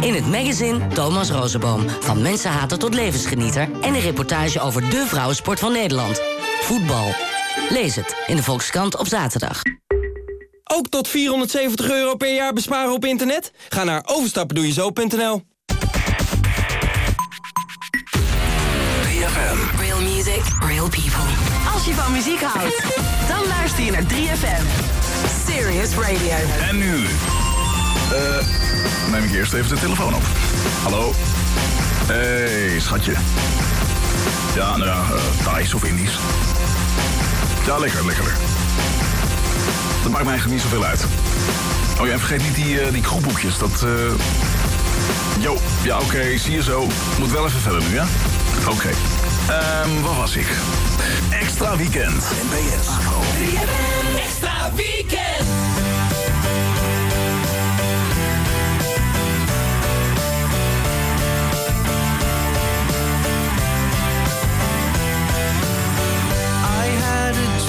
In het magazine Thomas Rozenboom. Van mensenhater tot levensgenieter. En een reportage over de vrouwensport van Nederland. Voetbal. Lees het in de Volkskrant op zaterdag. Ook tot 470 euro per jaar besparen op internet? Ga naar overstappendoejezo.nl. Real music, real people. Als je van muziek houdt, dan luister je naar 3FM. Serious Radio. En nu... eh neem ik eerst even de telefoon op. Hallo? hey, schatje. Ja, nou ja, uh, Thais of Indisch. Ja, lekker, lekker. Dat maakt mij eigenlijk niet zoveel uit. Oh ja, en vergeet niet die, uh, die groepboekjes. Dat, eh... Jo, ja, oké, zie je zo. Moet wel even verder nu, ja? Oké. Okay. Um, waar was ik? Extra weekend. NPS. Extra weekend.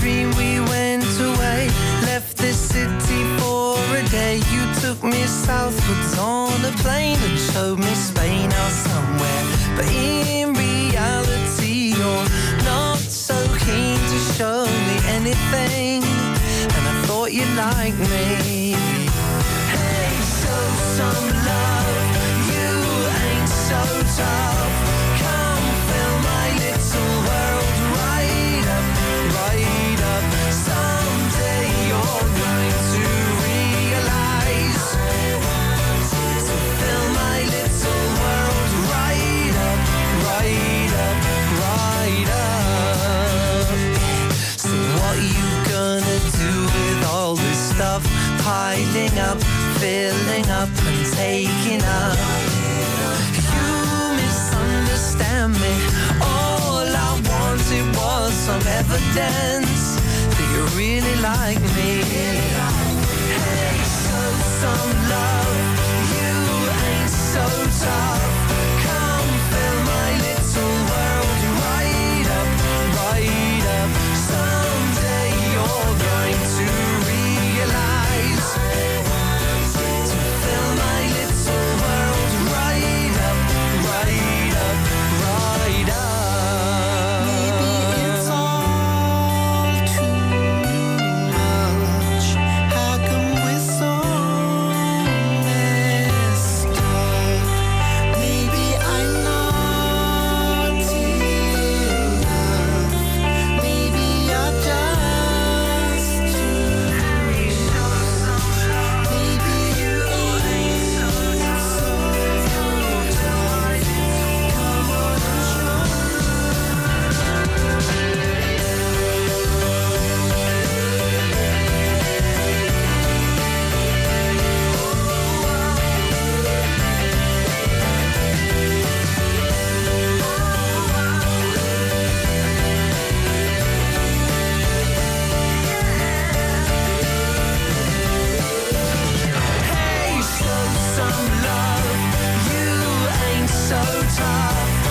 Dream we went away, left the city for a day. You took me southwards on a plane and showed me Spain or somewhere. But in reality, you're not so keen to show me anything. And I thought you liked me. Hey, show some love. You ain't so tough. Evidence that you really like me. Hey, show some love. You ain't so tough. So tough.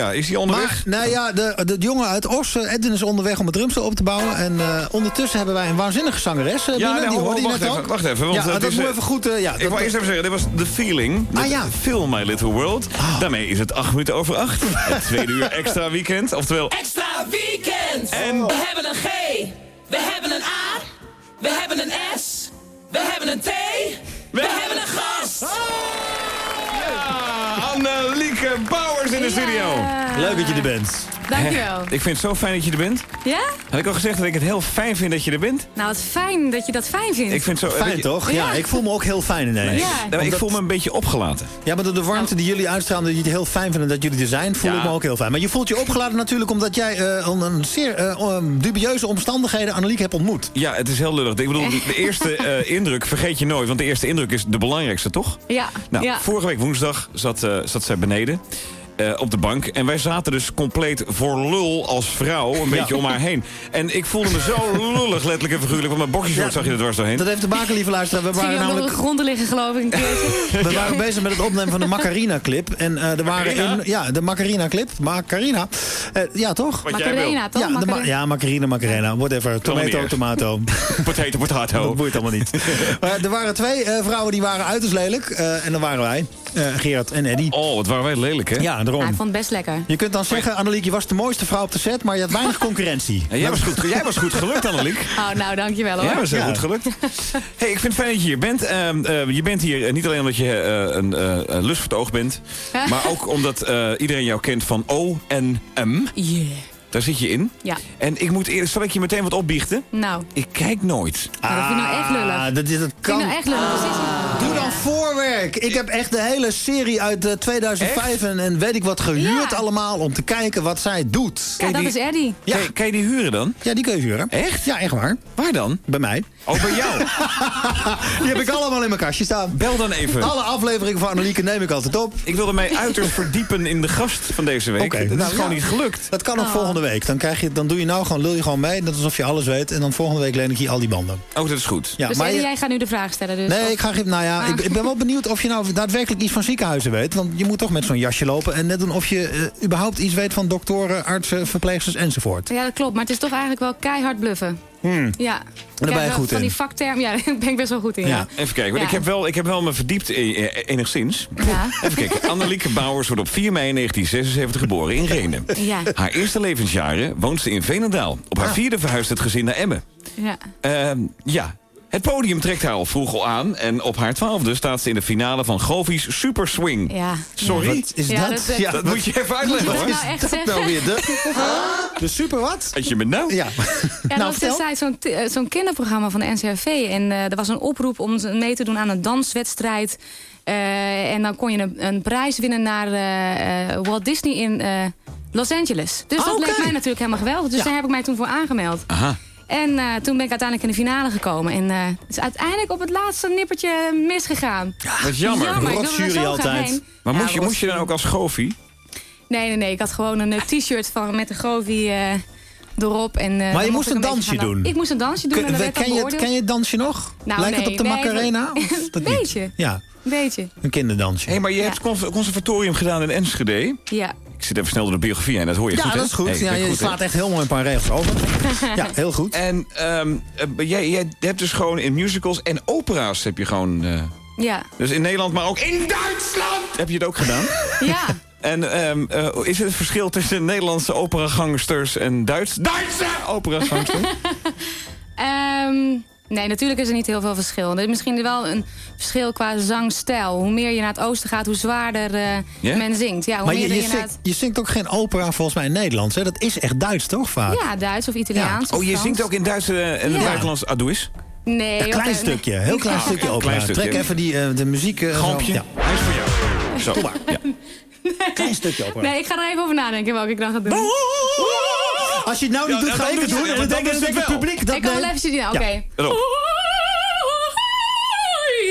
Oh ja, is hij onderweg? Maar, nou ja, de, de jongen uit Os, Edwin is onderweg om het drumstel op te bouwen. En eh, ondertussen hebben wij een waanzinnige zangeres eh, binnen. nou, die hoorde je wacht net even, ook. wacht even, want ja, het dat is, moet eh, even goed... eh, ja, Ik dat- wou eerst even zeggen, dit was The Feeling. Ah, ja. Fill My Little World. Daarmee is het acht minuten over acht. Het tweede uur extra weekend. Oftewel, Extra weekend. En- We hebben een G. We hebben een A. hebben een S. We hebben een T. We hebben een gast. Ah, Annelieke Bouwers in de studio. Leuk dat je er bent. Dankjewel. Ik vind het zo fijn dat je er bent. Ja? Had ik al gezegd dat ik het heel fijn vind dat je er bent? Nou, het is fijn dat je dat fijn vindt. Ik vind het zo... Fijn weet je- toch? Ja, Ja. ik voel me ook heel fijn ineens. Ja. Nou, ik voel me een beetje opgelaten. Ja, maar door de warmte die jullie uitstralen, dat jullie het heel fijn vinden dat jullie er zijn, voel Ja. ik me ook heel fijn. Maar je voelt je opgeladen natuurlijk omdat jij eh, onder een zeer eh, dubieuze omstandigheden Anneliek hebt ontmoet. Ja, het is heel lullig. Ik bedoel, de eerste eh, indruk vergeet je nooit. Want de eerste indruk is de belangrijkste, toch? Ja. Nou, ja. vorige week woensdag zat, eh, zat zij beneden. Eh, op de bank. En wij zaten dus compleet voor lul als vrouw een beetje om haar heen. En ik voelde me zo lullig, letterlijk en figuurlijk. Want mijn boxershort Ja. zag je er dwars doorheen. Dat heeft te maken, lieve luisteraar. We waren namelijk de grond liggen, geloof ik, een we waren bezig met het opnemen van de Macarena-clip. En eh, er waren in, ja, de Macarena-clip. Macarena. Eh, ja, toch? Wat. Macarena, toch? Ja, de ma Macarena. ja, Macarena, Macarena. Whatever. Tomato, tomato. Potato, potato. Dat boeit allemaal niet. maar er waren twee eh, vrouwen die waren uiterst lelijk. eh, en dan waren wij. Eh, Gerard en Eddy. Oh, wat waren wij lelijk, hè? Ja, daarom. Ja, ik vond het best lekker. Je kunt dan zeggen, Anneliek, je was de mooiste vrouw op de set, maar je had weinig concurrentie. En jij, was goed, jij was goed gelukt, Anneliek. Oh, nou, dankjewel hoor. Ja, was heel Ja. goed gelukt. Hey, ik vind het fijn dat je hier bent. Ehm, eh, je bent hier eh, niet alleen omdat je eh, een lust voor het oog bent... maar ook omdat eh, iedereen jou kent van O en M. Yeah. Daar zit je in. Ja. En ik moet eerlijk, zal ik je meteen wat opbiechten? Nou, Ik kijk nooit. nou, dat vind ik nou echt lullig. Ah, dat, is- dat vind ik kan. nou echt lullig. Precies. Doe dan voorwerk. Ik heb echt de hele serie uit eh, 2005 en, en weet ik wat gehuurd Ja. allemaal om te kijken wat zij doet. Ja, dat die- is Eddie. Ja. Kan, je, kan je die huren dan? Ja, die kun je huren. Echt? Ja, echt waar. Waar dan? Bij mij. Oh, bij jou. Die heb ik allemaal in mijn kastje staan. Bel dan even. Alle afleveringen van Annelieke neem ik altijd op. Ik wilde mij uiterst verdiepen in de gast van deze week. Oké, dat nou, is gewoon ja. niet gelukt. Dat kan ook volgende week. Dan, krijg je, dan doe je nou gewoon, lul je gewoon mee. Net alsof je alles weet. En dan volgende week leen ik je al die banden. Oh, dat is goed. Ja, Dus maar je- jij gaat nu de vraag stellen. Dus. Nee, Of- ik, ga, geen- nou ja, Ah. ik, ik ben wel benieuwd of je nou daadwerkelijk iets van ziekenhuizen weet. Want je moet toch met zo'n jasje lopen en net doen of je eh, überhaupt iets weet van doktoren, artsen, verpleegsters enzovoort. Ja, dat klopt. Maar het is toch eigenlijk wel keihard bluffen. Ja. ben je goed Van in. die vakterm, ja, daar ben ik best wel goed in. Ja. Ja. Even kijken, want Ja. ik, heb wel, ik heb wel me verdiept eh, eh, enigszins. Ja. Even kijken, Annelieke Bouwers wordt op 4 mei 1976 geboren in Renen. Ja. Haar eerste levensjaren woont ze in Veenendaal. Op haar vierde verhuist het gezin naar Emmen. Ja. Ehm, ja, het podium trekt haar al vroeg al aan. En op haar twaalfde staat ze in de finale van Govies Super Swing. Ja. Sorry? Wat is Ja, dat? dat, eh, Dat moet je even uitleggen hoor. nou echt Dat zeggen? nou weer de... De super wat? Je me nou? Ja. Ja, nou, dat was vertel. destijds zo'n t- eh, zo'n kinderprogramma van de NCRV. En eh, er was een oproep om mee te doen aan een danswedstrijd. Eh, en dan kon je een, een prijs winnen naar Walt Disney in eh, Los Angeles. Dus dat Ah, leek mij natuurlijk helemaal geweldig. Dus Ja. daar heb ik mij toen voor aangemeld. Aha. En eh, toen ben ik uiteindelijk in de finale gekomen. En eh, het is uiteindelijk op het laatste nippertje misgegaan. Dat is jammer. Jammer, er zo graag altijd. Maar Ja, moest, je, moest je dan ook als Govie? Nee, nee, nee. Ik had gewoon een eh, t-shirt van met een Govie eh, erop. En, eh, Maar je moest een dansje dan- doen. Ik moest een dansje doen en dan Ken, je, het- ken je het dansje nog? Nou, Lijkt het op de nee, Macarena? dat- Of dat Een beetje. Ja, Een beetje. een kinderdansje. Hé, maar je Ja. hebt cons- conservatorium gedaan in Enschede. Ja. Ik zit even snel door de biografie heen, dat hoor je Ja, goed, dat is goed. Hey, ja, je goed, slaat echt heel mooi een paar regels over. ja, heel goed. En ehm, eh, jij, jij hebt dus gewoon in musicals en opera's heb je gewoon... eh, Ja. dus in Nederland, maar ook in Duitsland heb je het ook gedaan. Ja. En ehm, eh, is er het verschil tussen Nederlandse operagangsters en Duits Duitse operagangsters? Ehm, nee, natuurlijk is er niet heel veel verschil. Er is misschien wel een verschil qua zangstijl. Hoe meer je naar het oosten gaat, hoe zwaarder eh, men zingt. Ja, hoe Maar meer je, je, je zingt, je zingt ook geen opera volgens mij in Nederlands. Hè? Dat is echt Duits, toch vaak? Ja, Duits of Italiaans. of Oh, je Frans. zingt ook in Duits eh, en het Ja. buitenlands Adois? Nee. Een klein stukje, heel klein Ah, stukje opera. Klein stukje. Trek even die, eh, de muziek... eh? Ja, Hij is voor jou. Zo. Kom maar. Ja. klein stukje opera. Nee, ik ga er even over nadenken welke ik dan ga doen. Als je het nou niet doet, ga ik het doen. En dan denk het publiek dat ik kan wel even zien. Oké.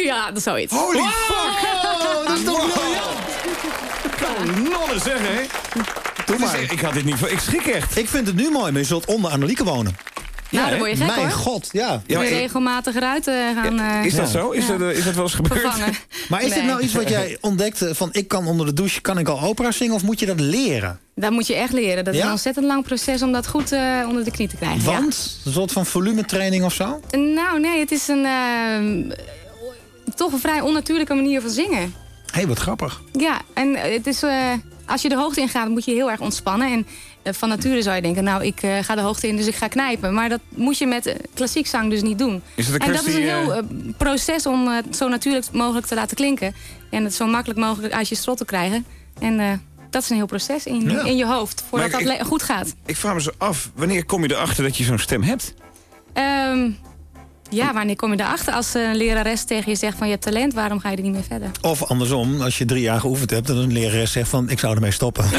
Ja. Dat is zoiets. Holy fuck! Oh, dat is toch Nonnen zeggen, hè? Doe maar. Ik had dit niet... voor- Ik schrik echt. Ik vind het nu mooi, maar je zult onder Annelieke wonen. Nou, hè? dan word je gek Mijn hoor. god, ja. Ja, regelmatig eruit eh, gaan eh, is dat Ja. zo? Is, Ja. dat, eh, is dat wel eens gebeurd? vervangen. Maar is dit nou iets wat jij ontdekte van ik kan onder de douche, kan ik al opera zingen of moet je dat leren? Dat moet je echt leren. Dat is Ja? een ontzettend lang proces om dat goed eh, onder de knie te krijgen. ja. Want? Een soort van volumetraining of zo? Nou, nee, het is een... eh, toch een vrij onnatuurlijke manier van zingen. Hé, wat grappig. Ja, en het is... eh, als je de hoogte in gaat, moet je heel erg ontspannen. En van nature zou je denken, nou, ik eh, ga de hoogte in, dus ik ga knijpen. Maar dat moet je met eh, klassiek zang dus niet doen. Is het een en dat is een heel eh, proces om het zo natuurlijk mogelijk te laten klinken. En het zo makkelijk mogelijk uit je strot te krijgen. En eh, dat is een heel proces in, Ja. in je hoofd, voordat ik- dat goed gaat. Ik vraag me zo af, wanneer kom je erachter dat je zo'n stem hebt? Ehm, ja, wanneer kom je erachter als een lerares tegen je zegt van je hebt talent, waarom ga je er niet mee verder? Of andersom, als je drie jaar geoefend hebt... en een lerares zegt van, ik zou ermee stoppen.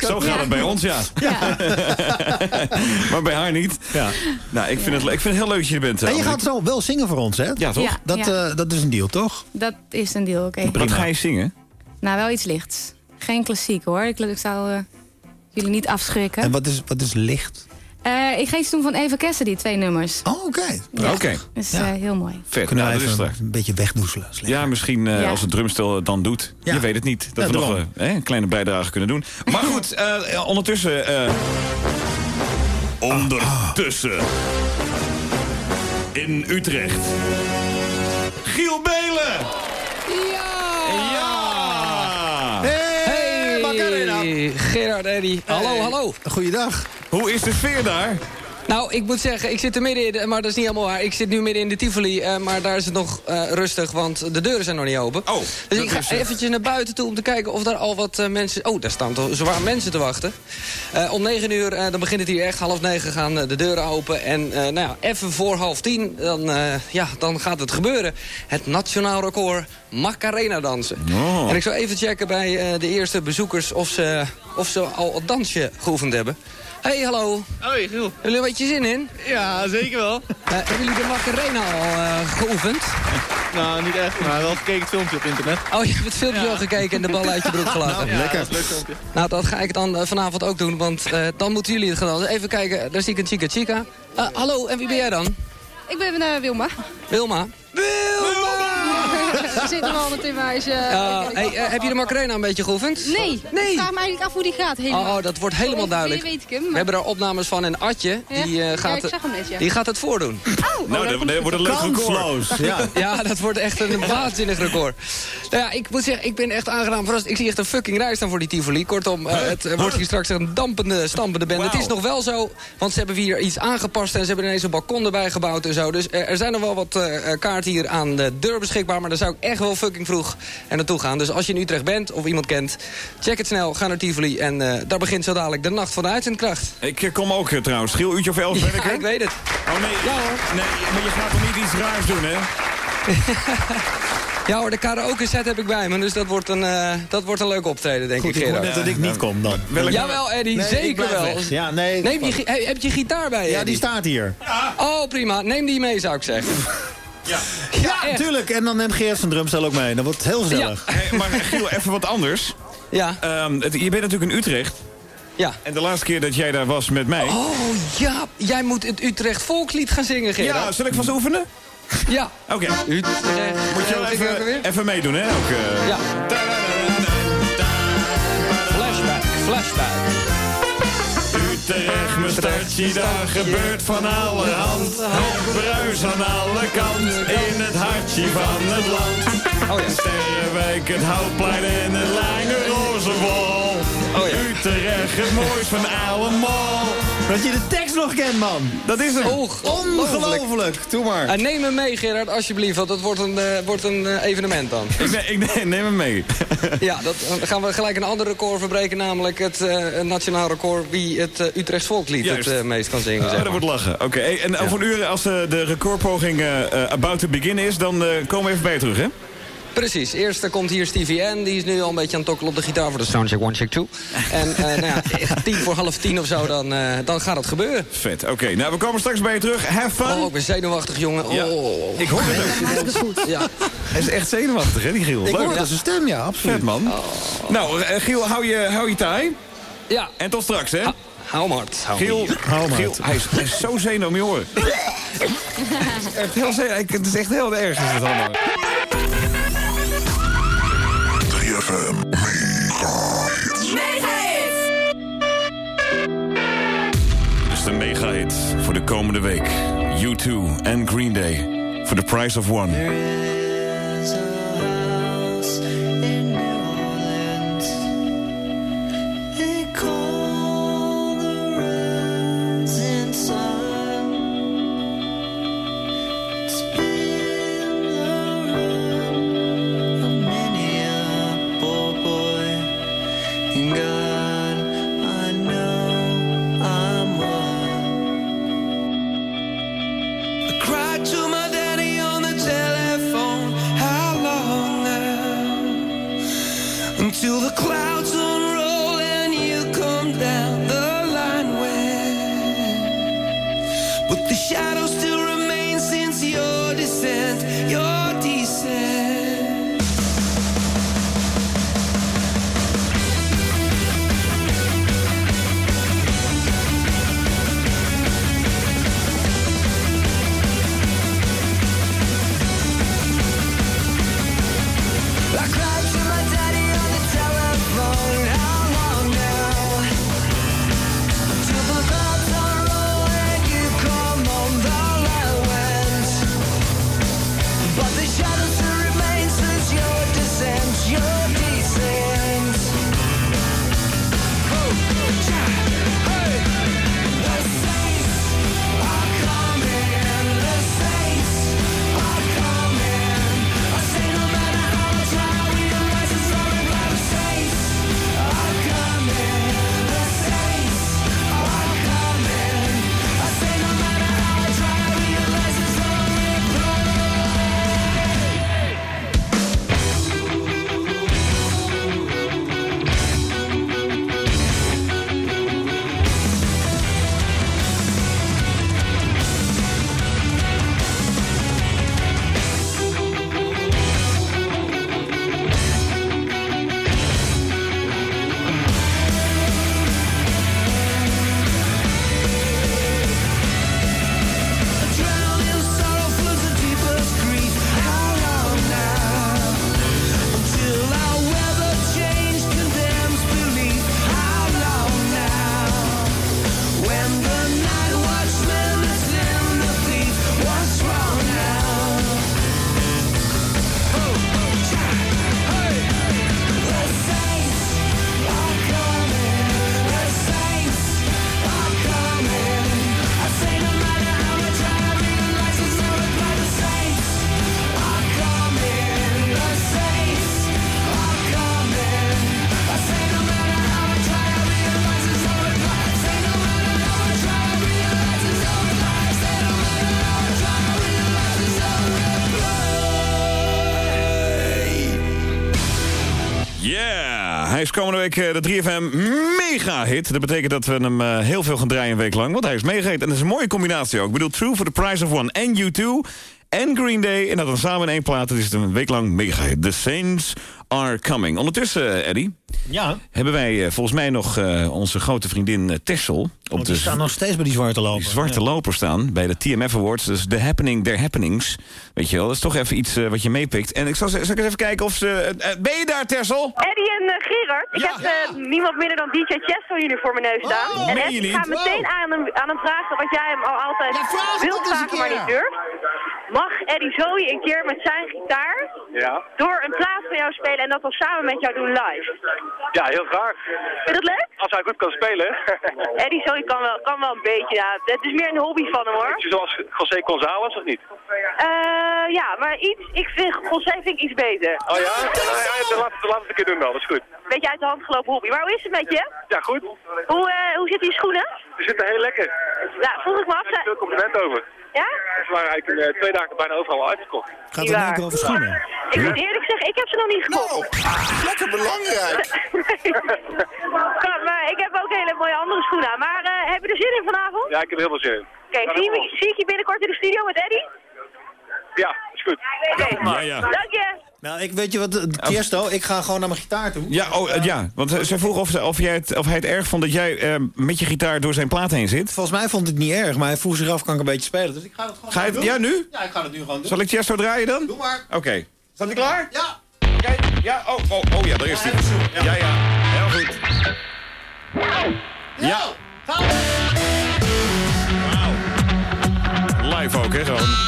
Zo gaat het bij ons, ja. maar bij haar niet. Ja. Nou, ik vind, het, ik vind het heel leuk dat je er bent. eh, En je gaat zo wel zingen voor ons, hè? Ja, toch? Ja. Dat, eh, dat is een deal, toch? Dat is een deal, oké. Wat ga je zingen? Nou, wel iets lichts. Geen klassiek hoor. Ik, ik zou eh, jullie niet afschrikken. En wat is, wat is licht? Eh, ik ga iets doen van Eva Cassidy, twee nummers. Oh, oké. Ja. Oké, Dus Ja. eh, heel mooi. vet. Kunnen Nou, we dat is even straks. een beetje lekker. Ja, misschien eh, Ja. als het drumstel het dan doet. Ja. Je weet het niet. Dat Ja, we nog eh, een kleine bijdrage kunnen doen. Maar goed, eh, ondertussen... eh, ondertussen. In Utrecht. Giel Belen! Ja! Hey, Macarena. Gerard, Eddy. Hallo, hallo. Goeiedag. Hoe is de sfeer daar? Nou, ik moet zeggen, ik zit er midden in, maar dat is niet helemaal waar. Ik zit nu midden in de Tivoli, eh, maar daar is het nog eh, rustig, want de deuren zijn nog niet open. Oh, dus ik ga eh, eventjes naar buiten toe om te kijken of daar al wat mensen... Oh, daar staan toch zwaar mensen te wachten. Om negen uur, dan begint het hier echt. Half negen gaan de deuren open. En nou ja, even voor half tien, dan, ja, dan gaat het gebeuren. Het nationaal record Macarena dansen. Oh. En ik zou even checken bij de eerste bezoekers of ze, of ze al het dansje geoefend hebben. Hey, hallo. Hoi, Giel. Hebben jullie een beetje zin in? Ja, zeker wel. Eh, hebben jullie de Macarena al eh, geoefend? Nou, niet echt, maar wel gekeken het filmpje op internet. Oh, je hebt het filmpje al gekeken en de bal uit je broek gelaten. Ja, dat is een leuk filmpje. Nou, dat ga ik dan eh, vanavond ook doen, want eh, dan moeten jullie het gaan dansen. Even kijken, daar zie ik een chica chica. Eh, hallo, en wie ben jij dan? Ik ben uh, Wilma. Wilma. Zitten wel met dit meisje. Uh, hey, eh, heb je de Macarena een beetje geoefend? Nee, nee. ik vraag me eigenlijk af hoe die gaat. Helemaal. Oh, dat wordt helemaal duidelijk. weet ik hem. maar- We hebben daar opnames van en Atje, Ja? die, eh, Ja, gaat, ik zag hem net, ja. die gaat het voordoen. Oh, Nou, dat, dat wordt een leuk record. Kansloos, ja. Ja, dat wordt echt een waanzinnig record. Nou ja, ik moet zeggen, ik ben echt aangenaam verrast. Ik zie echt een fucking rij staan voor die Tivoli. Kortom, eh, het eh, wordt hier straks een dampende, stampende band. Het is nog wel zo, want ze hebben hier iets aangepast... en ze hebben ineens een balkon erbij gebouwd en zo. Dus eh, er zijn nog wel wat eh, eh, kaarten hier aan de deur beschikbaar... maar daar zou ik echt wel fucking vroeg er naartoe gaan. Dus als je in Utrecht bent of iemand kent, check het snel, ga naar Tivoli... en eh, daar begint zo dadelijk de nacht van de uitzendkracht. Ik eh, kom ook eh, trouwens. Giel, uurtje of elf ben ik Ja, ik weet het. Oh nee, Ja, hoor. nee, maar je gaat toch niet iets raars doen, hè? Ja hoor, de karaoke set heb ik bij me, dus dat wordt een, eh, dat wordt een leuk optreden, denk Goed, ik, Gerard. net dat ik niet kom dan. Welk- Jawel, Eddie, Nee, zeker wel. weg. Ja, nee. Neem je, heb je gitaar bij je? Ja, die staat hier. Oh, prima. Neem die mee, zou ik zeggen. Ja. Ja, natuurlijk. En dan neemt Geert zijn drumstel ook mee. Dat wordt heel gezellig. Hey, maar Giel, even wat anders. Ja, Ehm, het- je bent natuurlijk in Utrecht. ja. En de laatste keer dat jij daar was met mij... Oh, ja. Jij moet het Utrecht volkslied gaan zingen, ja, Gerard. zal ik vast oefenen? Ja. Oké. Utrecht. Moet je wel even, even meedoen, hè? Ook, eh. Ja. Flashback, flashback. Utrecht, mijn stadje, daar gebeurt van allerhand. Het bruis aan alle kanten, in het hartje van het land. Oh ja. Sterrenwijk, het Houtplein en het lange Rozenwol. Oh ja. Utrecht, het moois van allemaal. Dat je de tekst nog kent, man. Dat is het. Ongelooflijk. Doe maar. En neem hem mee, Gerard, alsjeblieft, want dat wordt een, eh, wordt een eh, evenement dan. Ik, ne- ik ne- neem hem mee. Ja, dat, dan gaan we gelijk een ander record verbreken, namelijk het eh, nationaal record wie het uh, Utrechts volkslied Juist. het uh, meest kan zingen. Zeg dat maar. wordt lachen. Oké, hey, en over een uur, als uh, de recordpoging uh, about to begin is, dan komen we even bij je terug, hè? Precies. Eerst komt hier Stevie N. Die is nu al een beetje aan het tokkelen op de gitaar voor de Soundcheck 1, Check 2. En uh, nou ja, tien voor half tien of zo, dan, uh, dan gaat het gebeuren. Vet. Oké, okay, nou we komen straks bij je terug. Have fun. Oh, ik ben zenuwachtig, jongen. Oh. Ik hoor het ook. dat is goed. Ja. Hij is echt zenuwachtig, hè, die Giel? Ik Leuk. hoor dat zijn stem, ja, absoluut. Vet, man. Oh. Nou, uh, Giel, hou je, hou je taai. Ja. En tot straks, hè? Ha hou hem Giel, hou Giel hij, is, hij is zo zenuw om je horen. echt heel zenuw. Het is echt heel erg, is het allemaal. 3FM Mega Dus de mega hit voor de komende week. U2 en Green Day. For the price of one. Eh, de 3FM mega hit. Dat betekent dat we hem eh, heel veel gaan draaien een week lang. Want hij is mega hit. En dat is een mooie combinatie ook. Ik bedoel, True for the Price of One en U2 en Green Day. En dat dan samen in één plaat. Dat is een week lang mega hit. The Saints are coming. Ondertussen, eh, Eddie... Ja. Hebben wij eh, volgens mij nog eh, onze grote vriendin eh, Tessel... Op Want die staan nog steeds bij die zwarte loper. die zwarte loper staan bij de TMF Awards. Dus The Happening, Their Happenings. Weet je wel, dat is toch even iets wat je meepikt. En ik zal, zal ik eens even kijken of ze... ben je daar, Tessel? Eddie en Gerard, ik heb eh, niemand minder dan DJ Chesto jullie voor mijn neus staan. en Ed, ik ga meteen aan, hem, aan hem vragen wat jij hem al altijd wilt vragen, maar niet durft. Mag Eddie Zoe een keer met zijn gitaar Ja. door een plaat van jou spelen en dat dan samen met jou doen live? Ja, heel graag. Vind je dat leuk? Als hij goed kan spelen. Eddie Zoe kan wel, kan wel een beetje, ja. Het is meer een hobby van hem hoor. Beetje zoals José González of niet? Eh, ja, maar iets, ik vind, José vind ik iets beter. Oh ja? Nou ja, de laatste, de laatste keer doen wel, dat is goed. Beetje uit de hand gelopen hobby. Maar hoe is het met je? Ja, goed. Hoe, eh, hoe zitten je schoenen? Ze zitten heel lekker. Ja, vroeg ik me af. Er veel complimenten over. Ja? Ze waren eigenlijk in eh, twee dagen bijna overal uitverkocht. Gaat het keer over schoenen? Ik moet eerlijk zeggen, ik heb ze nog niet gekocht. lekker belangrijk. Kan, maar ik heb ook hele mooie andere schoenen aan. Maar eh, heb je er zin in vanavond? Ja, ik heb er heel veel zin in. Oké, zie, je- zie ik je binnenkort in de studio met Eddie? Ja, is goed. Oké, Ja, ja. dank je. Nou, ik weet je wat, eh, Tiesto, ik ga gewoon naar mijn gitaar toe. Ja, oh, eh, ja. want eh, zij vroeg of, ze- of, jij het, of hij het erg vond dat jij eh, met je gitaar door zijn plaat heen zit. Volgens mij vond het niet erg, maar hij vroeg zich af, kan ik een beetje spelen? Dus ik ga het gewoon Ga je het, doen. ja, nu? Ja, ik ga het nu gewoon doen. Zal ik Chesto draaien dan? Doe maar. Oké. Staat hij klaar? Ja. Oké, ja, oh, oh, oh ja, daar is hij. Ja, ja, heel goed. Ja. Wauw. Live ook, hè, gewoon.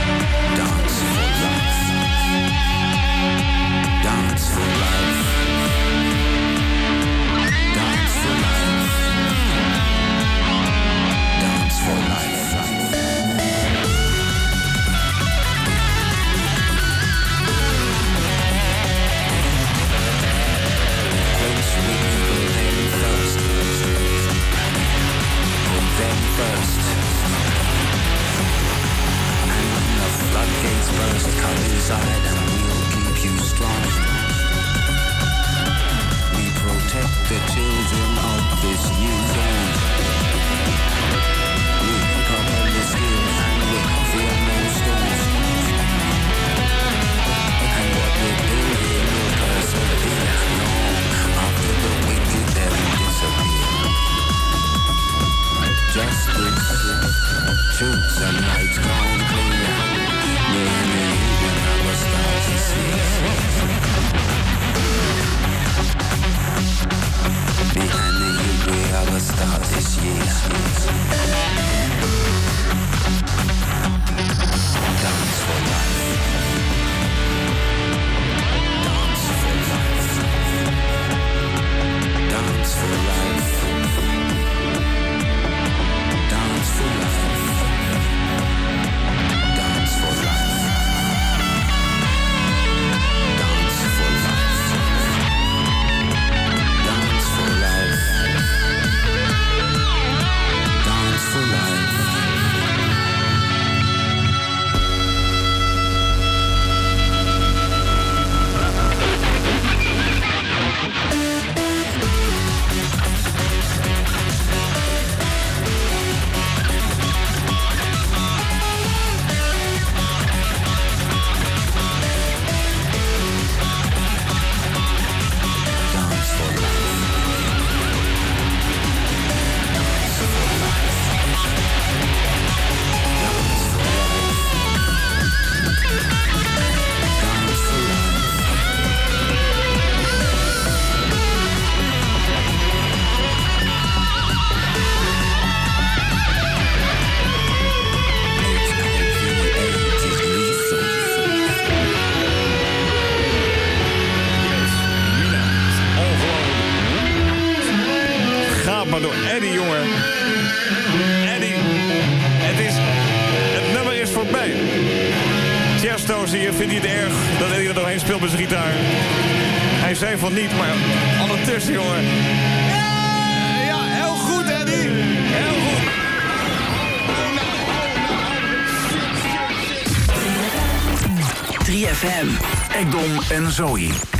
Zoe.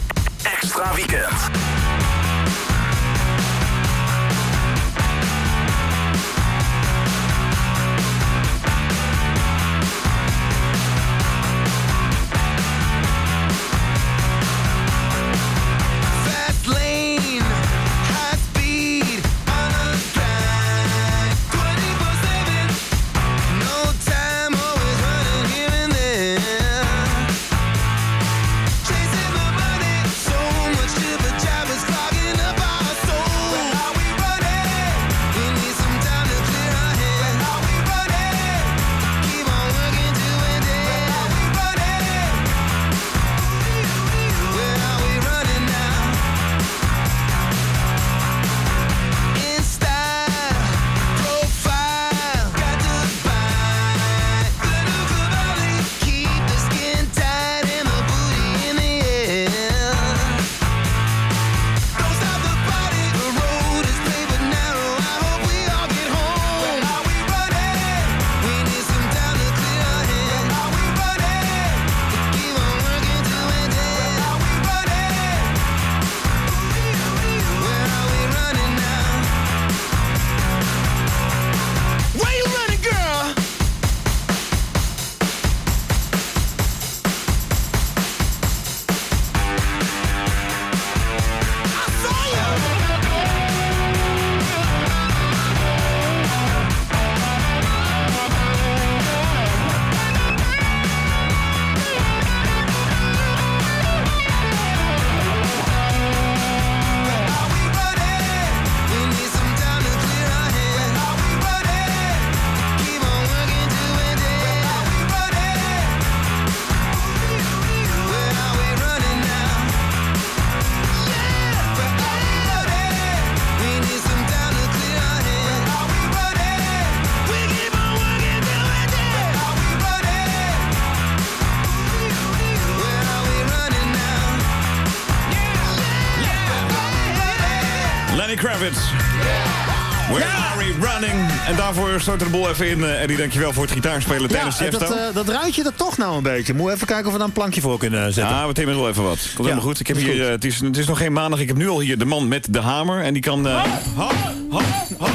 Daarvoor storten de bol even in. Uh, Eddie, dankjewel voor het gitaarspelen tijdens de dat, uh, dat ruit je er toch nou een beetje. Moet even kijken of we daar een plankje voor kunnen zetten. Ja, we timmen wel even wat. Komt helemaal goed. Ik heb hier, uh, het, is, het is nog geen maandag. Ik heb nu al hier de man met de hamer. En die kan... Uh, hop, hop, hop.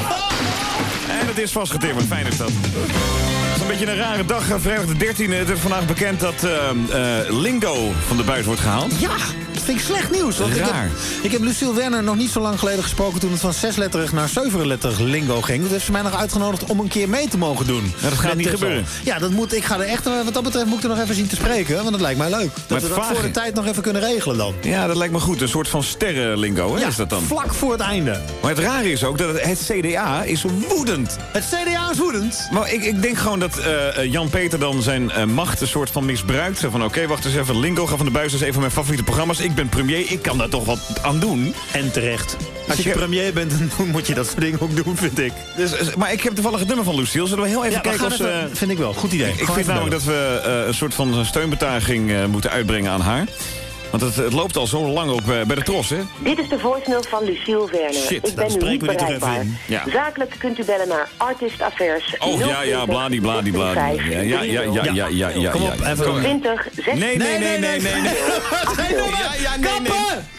En het is vastgetimmerd. Fijn is dat. Het is een beetje een rare dag. Vrijdag de 13e. Het is vandaag bekend dat Lingo van de buis wordt gehaald. Ja! Vind ik slecht nieuws. Want Raar. Ik heb, ik heb Lucille Werner nog niet zo lang geleden gesproken... toen het van zesletterig naar zevenletterig lingo ging. Dat heeft ze mij nog uitgenodigd om een keer mee te mogen doen. Ja, dat gaat niet gebeuren. Ja, dat moet, ik ga er echt, wat dat betreft moet ik er nog even zien te spreken. Want dat lijkt mij leuk. Dat we dat voor de tijd nog even kunnen regelen dan. Ja, dat lijkt me goed. Een soort van sterrenlingo, hè, ja, is dat dan? vlak voor het einde. Maar het rare is ook dat het, het CDA is woedend. Het CDA is woedend? Maar ik, ik denk gewoon dat uh, Jan-Peter dan zijn uh, macht een soort van misbruikt. Zo van, oké, okay, wacht eens even. Lingo, ga van de buis. Dat is een van mijn favoriete programma's. Ik ben premier. Ik kan daar toch wat aan doen. En terecht. Als je premier bent, dan moet je dat soort dingen ook doen, vind ik. Dus, maar ik heb toevallig het nummer van Lucille. Zullen we heel even ja, kijken of ze... Even, vind ik wel, goed idee. Ik, ik vind namelijk dat we uh, een soort van steunbetuiging uh, moeten uitbrengen aan haar. Want het, het, loopt al zo lang ook bij, bij de tros, hè? Dit is de voicemail van Luciel Werner. Shit, ik ben nu niet bereikbaar. Ja. Zakelijk kunt u bellen naar Artist Affairs. Oh, ja, ja, bladi, bladi, bladi. Ja, ja, ja, ja, ja, ja, ja. Kom op, even. 20, 6... Nee, nee, nee, nee, nee. Ja, ja, nee, nee.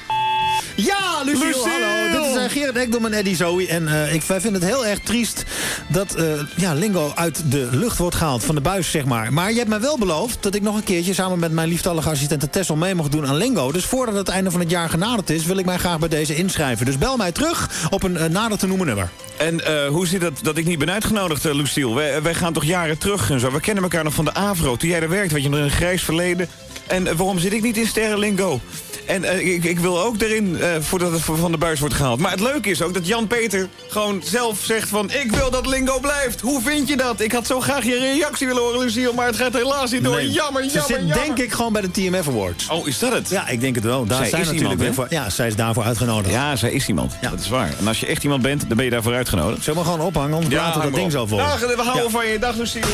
Ja, Luciel, Lucille. hallo. Dit is uh, Gerard Ekdom en Eddie Zoe. En uh, ik wij vinden het heel erg triest dat uh, ja, Lingo uit de lucht wordt gehaald. Van de buis, zeg maar. Maar je hebt mij wel beloofd dat ik nog een keertje... samen met mijn lieftallige assistente Tessel mee mag doen aan Lingo. Dus voordat het einde van het jaar genaderd is... wil ik mij graag bij deze inschrijven. Dus bel mij terug op een nader te noemen nummer. En hoe zit het dat ik niet ben uitgenodigd, Lucille? Wij, wij gaan toch jaren terug en zo. We kennen elkaar nog van de AVRO. Toen jij er werkt, weet je, nog in een grijs verleden. En waarom zit ik niet in Sterrenlingo? En uh, ik, ik, wil ook erin uh, voordat het van de buis wordt gehaald. Maar het leuke is ook dat Jan-Peter gewoon zelf zegt van... ik wil dat Lingo blijft. Hoe vind je dat? Ik had zo graag je reactie willen horen, Luciel... maar het gaat helaas niet door. Nee. Jammer, jammer, Ze zit jammer. denk ik gewoon bij de TMF Awards. Oh, is dat het? Ja, ik denk het wel. Daar zij zijn is natuurlijk iemand, voor, Ja, zij is daarvoor uitgenodigd. Ja, zij is iemand. Ja. Dat is waar. En als je echt iemand bent, dan ben je daarvoor uitgenodigd. Zullen we gewoon ophangen, anders ja, laten we dat ding zo vol. Dag, we houden ja. van je. Dag, Luciel.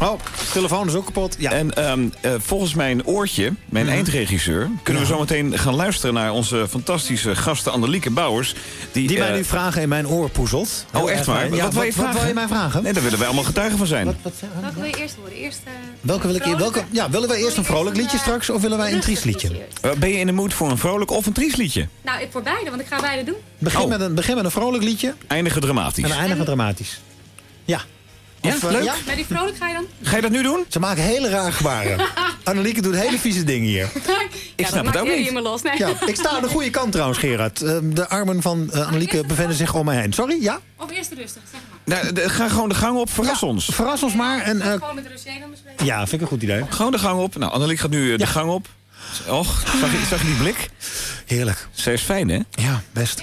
Oh, telefoon is ook kapot. Ja. En um, uh, volgens mijn oortje, mijn mm. eindregisseur... kunnen we zometeen gaan luisteren naar onze fantastische gasten Annelieke Bouwers. Die, die mij uh, nu vragen in mijn oor poezelt. Oh, echt waar? Ja, wat, wil je wat, wat wil je mij vragen? Nee, daar willen wij allemaal getuigen van zijn. Wat, wat, Welke wil je eerst horen? Eerst, uh, welke wil ik welke, ja, willen wij eerst een vrolijk liedje straks of willen wij een triest liedje? Uh, ben je in de mood voor een vrolijk of een triest liedje? Nou, ik voor beide, want ik ga beide doen. Begin, oh. met, een, begin met een vrolijk liedje. Eindigen dramatisch. En eindigen dramatisch. Ja. Ja, Of, uh, leuk. Ja? Met die vrolijk ga je dan? Ga je dat nu doen? Ze maken hele rare gebaren. Annelieke doet hele vieze dingen hier. ik snap het ook niet. Me los, nee. Ja, ik sta aan de goede kant trouwens, Gerard. Uh, de armen van uh, Annelieke bevinden zich om mij heen. Sorry, ja? Of eerst rustig, zeg maar. Nou, de, ga gewoon de gang op, verras ja, ons. Verras ons maar. En, uh, gewoon met Roger dan bespreken. Ja, vind ik een goed idee. Gewoon de gang op. Nou, Annelieke gaat nu de gang op. Och, zag je, zag je die blik? Heerlijk. Zij is fijn, hè? Ja, best.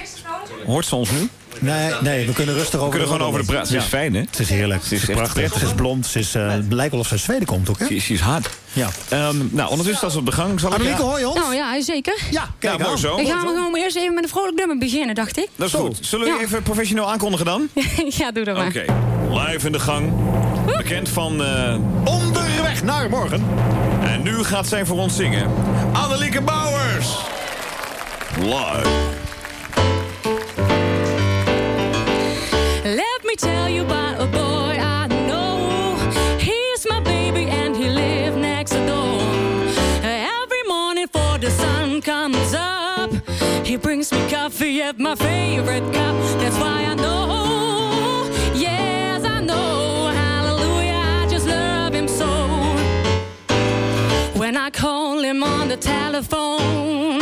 Hoort ze ons nu? Nee, nee, we kunnen rustig over... We kunnen gewoon over de praat. Ze is fijn, hè? Ze is heerlijk. Ze is, ze is prachtig. Ze is blond. Ze is, uh, lijkt wel of ze uit Zweden komt ook, hè? Ze is hard. Ja. Um, nou, ondertussen staat ze op de gang. Zal Annelieke, ik... hoor je ons? Nou ja, zeker. Ja, kijk mooi zo. Dan gaan we gewoon eerst even met een vrolijk nummer beginnen, dacht ik. Dat is goed. Zullen we ja. even professioneel aankondigen dan? ja, doe dat maar. Oké. Okay. Live in de gang. Bekend van... Uh... Onderweg naar morgen. En nu gaat zij voor ons zingen. Annelieke Bouwers. Live. He brings me coffee at my favorite cup. That's why I know, yes, I know, hallelujah, I just love him so. When I call him on the telephone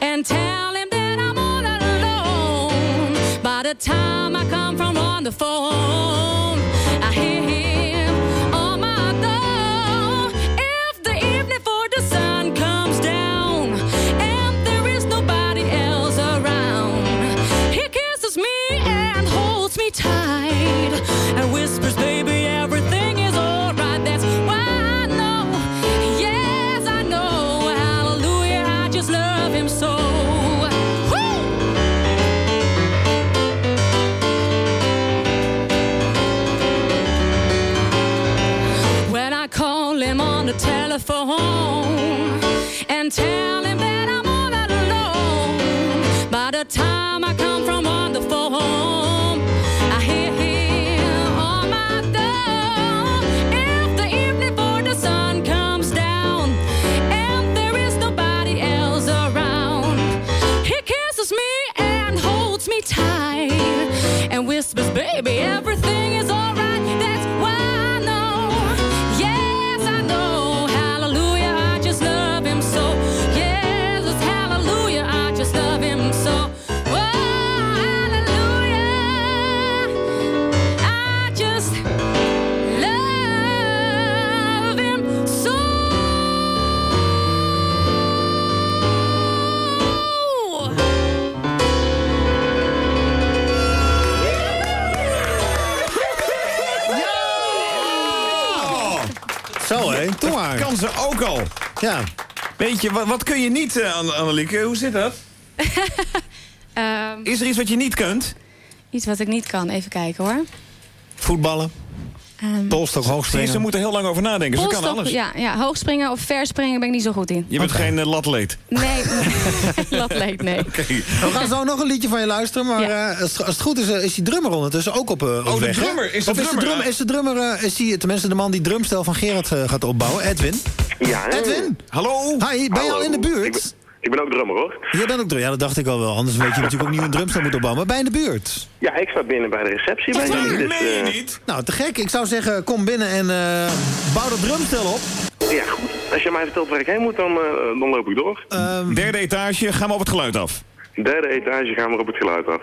and tell him that I'm all alone, by the time I come from on the phone, I hear tight and whispers, "Baby, everything is alright." That's why I know, yes, I know, hallelujah, I just love him so. Woo! When I call him on the telephone and tell him Ja. Weet je, wat, wat kun je niet, Anne- Annelieke? Hoe zit dat? Ehm, Is er iets wat je niet kunt? iets wat ik niet kan, even kijken hoor. Voetballen. Ehm, Polstok, Zie je, hoogspringen. ze moeten heel lang over nadenken. Ze kan alles. Ja, ja, hoogspringen of verspringen ben ik niet zo goed in. Je bent geen uh, latleet. Nee, dat leek nee. We gaan zo nog een liedje van je luisteren, maar eh, als, als het goed is, eh, is die drummer ondertussen ook op, eh op Oh, de weg, drummer. Is de Of is de drummer, drummer, is de drummer, eh, is die, tenminste de man die drumstel van Gerard eh, gaat opbouwen, Edwin? Ja, Edwin? Hallo? Hi, ben je al in de Ik ben, buurt? Ik ben ook drummer hoor. Je bent ook drummer, ja dat dacht ik al wel, anders weet je natuurlijk ook niet een drumstel moet opbouwen. Maar je in de buurt? Ja, ik sta binnen bij de receptie bij jullie. Dus, Meen je eh, niet? Nou, te gek. Ik zou zeggen, kom binnen en eh, bouw dat drumstel op. ja, goed. Als je mij vertelt waar ik heen moet, dan, eh, dan loop ik door. Ehm, Derde etage, ga maar op het geluid af. Derde etage gaan we op het geluid af.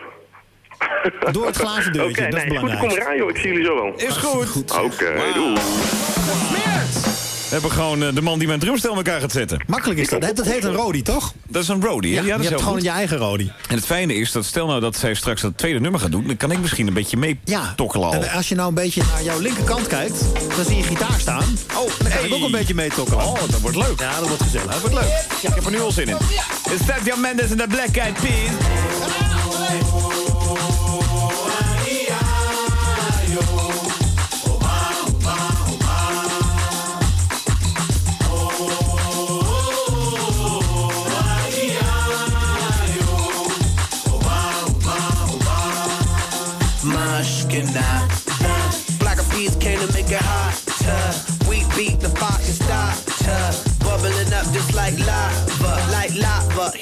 door het glazen deurtje, dat is nee, goed, ik kom belangrijk. eraan joh. Ik zie jullie zo wel. Is goed. Oké, doei. We hebben gewoon eh, de man die mijn drumstel in elkaar gaat zetten. Makkelijk is dat. Dat heet een Rodi, toch? Dat is een roadie, hè? Ja, Ja, dat je is hebt gewoon goed. je eigen Rodi. En het fijne is dat stel nou dat zij straks dat tweede nummer gaat doen... dan kan ik misschien een beetje mee Ja, tokkelen al. en als je nou een beetje naar jouw linkerkant kijkt, dan zie je gitaar staan. Oh, Dan kan ik ook een beetje mee tokkelen. Oh, dat wordt leuk. Ja, dat wordt gezellig. Dat wordt leuk. Ik heb er nu al zin in. Is dat Jan Mendes en de Black Eyed Peas?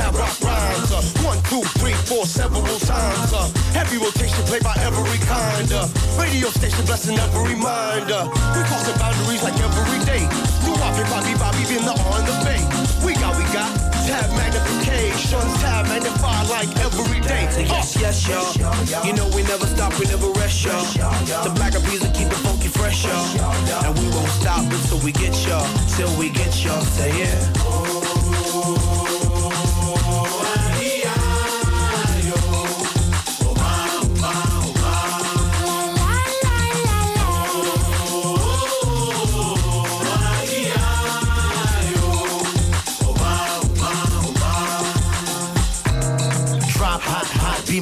I rock rhymes. Uh, one, two, three, four, several times. Uh, heavy rotation played by every kind. Uh, radio station blessing every mind. Uh, we crossing boundaries like every day. New Bobby, Bobby, Bobby, been the on the bay. We got, we got tab magnification, tab magnify like every day. So yes, yes, y'all. You know we never stop, we never rest, y'all. The black bees will keep it funky fresh, y'all. And we won't stop until we get y'all, till we get y'all. Say yeah.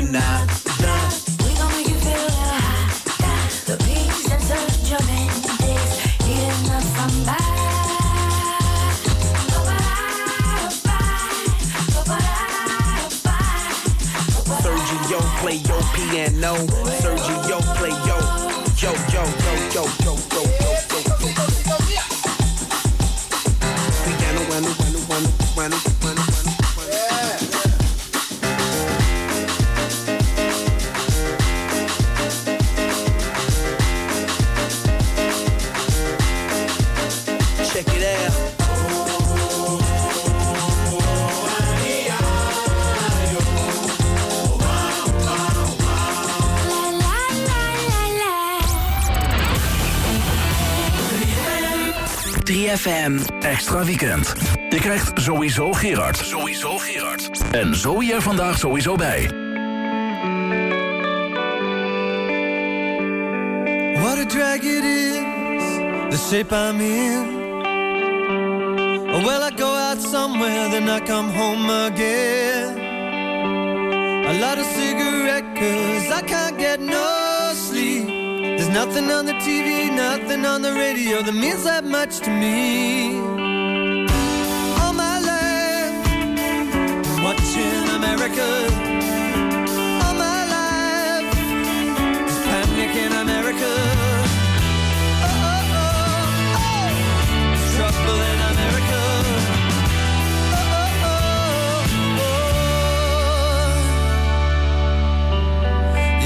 Mas que nada. We gon' make you feel. The beats and such your mendes. Eating up samba. Sergio play your piano. Sergio play yo, yo, yo, yo, yo, yo, yo, 3FM. Extra weekend. Je krijgt sowieso Gerard. Sowieso Gerard. En Zoe er vandaag sowieso bij. What a drag it is, the shape I'm in. Oh, well, I go out somewhere, then I come home again. A lot of cigarette, cause I can't get no. There's nothing on the TV, nothing on the radio that means that much to me. All my life, watching America. All my life, panic in America.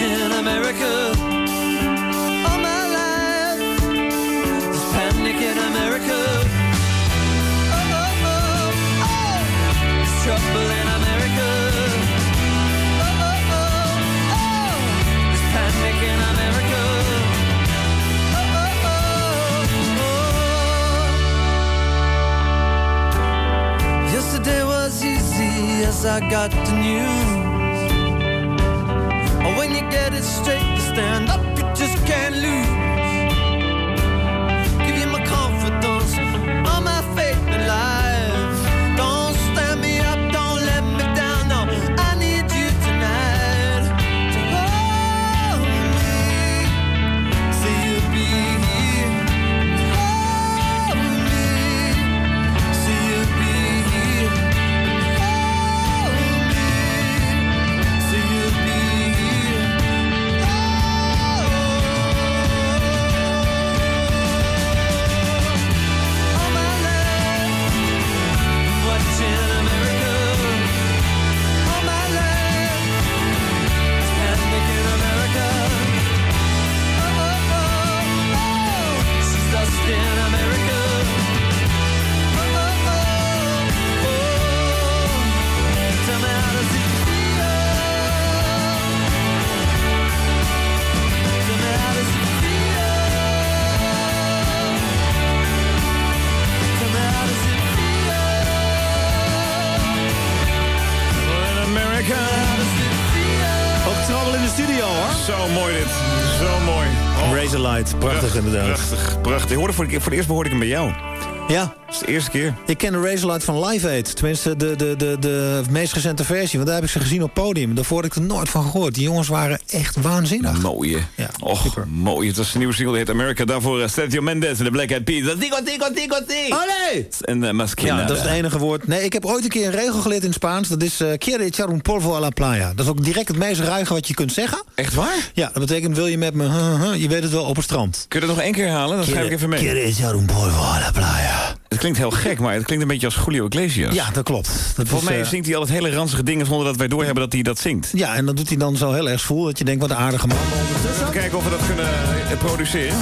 Watching America. All my life, there's panic in America. Oh, oh, oh, oh. There's trouble in America. Oh, oh, oh, oh. There's panic in America. Oh, oh, oh, oh. Yesterday was easy as I got the news. When you get it straight, stand up, you just can't lose. Prachtig inderdaad. Prachtig, prachtig. Ik hoorde voor, de, keer- voor de eerste behoorde ik hem bij jou. Ja. Dat is de eerste keer. Ik ken de Razorlight van Live Aid. Tenminste, de, de, de, de meest recente versie. Want daar heb ik ze gezien op podium. Daarvoor had ik er nooit van gehoord. Die jongens waren echt waanzinnig. Mooi, hè? Ja, Och, mooi. Het was een nieuwe single, die heet America. Daarvoor uh, Sergio Mendes en de Black Eyed Peas. Tico, tico, tico, tico. Olé! En uh. Ja, dat is het enige woord. Nee, ik heb ooit een keer een regel geleerd in Spaans. Dat is uh, quiere echar un polvo a la playa. Dat is ook direct het meest ruige wat je kunt zeggen. Echt waar? Ja, dat betekent wil je met me... huh, huh, je weet het wel, op het strand. Kun je dat nog één keer herhalen? Dan schrijf ik even mee. Quiere echar un polvo a la playa. Het klinkt heel gek, maar het klinkt een beetje als Julio Iglesias. Ja, dat klopt. Dat Volgens mij eh, zingt hij al het hele ranzige dingen zonder dat wij doorhebben dat hij dat zingt. Ja, en dat doet hij dan zo heel erg voel dat je denkt, wat een aardige man. Even kijken of we dat kunnen eh, produceren.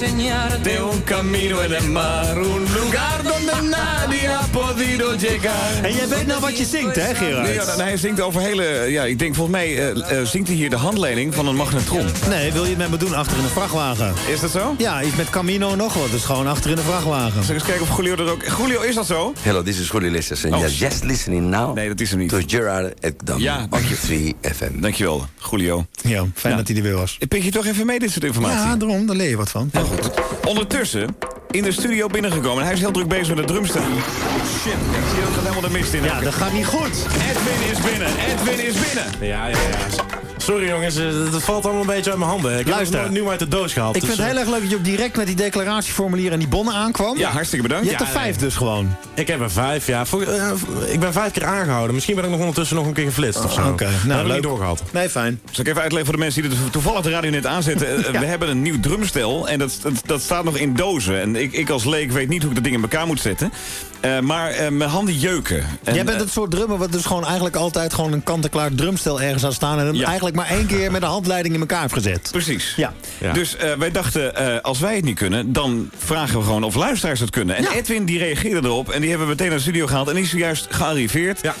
Enseñarte un camino en el mar, un lugar donde nadie ha podido llegar. En jij weet nou wat je zingt, hè, Gerard? Nee, ja, nou, hij zingt over hele... Ja, ik denk volgens mij eh, eh, zingt hij hier de handleiding van een magnetron. Nee, wil je het met me doen achter in een vrachtwagen? Is dat zo? Ja, iets met Camino nog wat. Dus gewoon achter in een vrachtwagen. Zal ik eens kijken of Julio dat ook... Julio, is dat zo? Hello, this is Julio Iglesias and Oh. you're just listening now Nee, dat is hem niet. to Gerard Ekdam Ja, op 3 FM. Dankjewel, Julio. Ja, fijn Ja. dat hij er weer was. Ik pik je toch even mee, dit soort informatie. Ja, daarom, daar leer je wat van. Goed. Ondertussen in de studio binnengekomen. Hij is heel druk bezig met de drumstel. Shit, ja, zie dat gaat helemaal de mist in. Ja, dat gaat niet goed. Edwin is binnen, Edwin is binnen. Ja, ja, ja. Sorry jongens, eh, het valt allemaal een beetje uit mijn handen. Ik Luister. heb het nieuw uit de doos gehaald. Ik dus, vind het eh, heel erg leuk dat je ook direct met die declaratieformulieren en die bonnen aankwam. Ja, hartstikke bedankt. Je hebt er Ja, vijf nee. dus gewoon. Ik heb er vijf, ja. Voor, eh, ik ben vijf keer aangehouden. Misschien ben ik nog ondertussen nog een keer geflitst of zo. Oké, Dat nou leuk. niet doorgehad. Nee, fijn. Zal ik even uitleggen voor de mensen die er toevallig de radio net aanzetten? Eh, We hebben een nieuw drumstel en dat, dat, dat staat nog in dozen. En ik, ik als leek weet niet hoe ik dat ding in elkaar moet zetten. Eh, maar eh, mijn handen jeuken. En, Jij bent eh, het soort drummer wat dus gewoon eigenlijk altijd gewoon een kant-en-klaar drumstel ergens aan staan. En hem Ja. eigenlijk maar één keer met de handleiding in elkaar heeft gezet. Precies. Ja. Ja. Dus eh, wij dachten, eh, als wij het niet kunnen, dan vragen we gewoon of luisteraars het kunnen. En Ja. Edwin die reageerde erop en die hebben we meteen naar de studio gehaald. En die is zojuist gearriveerd. Ja.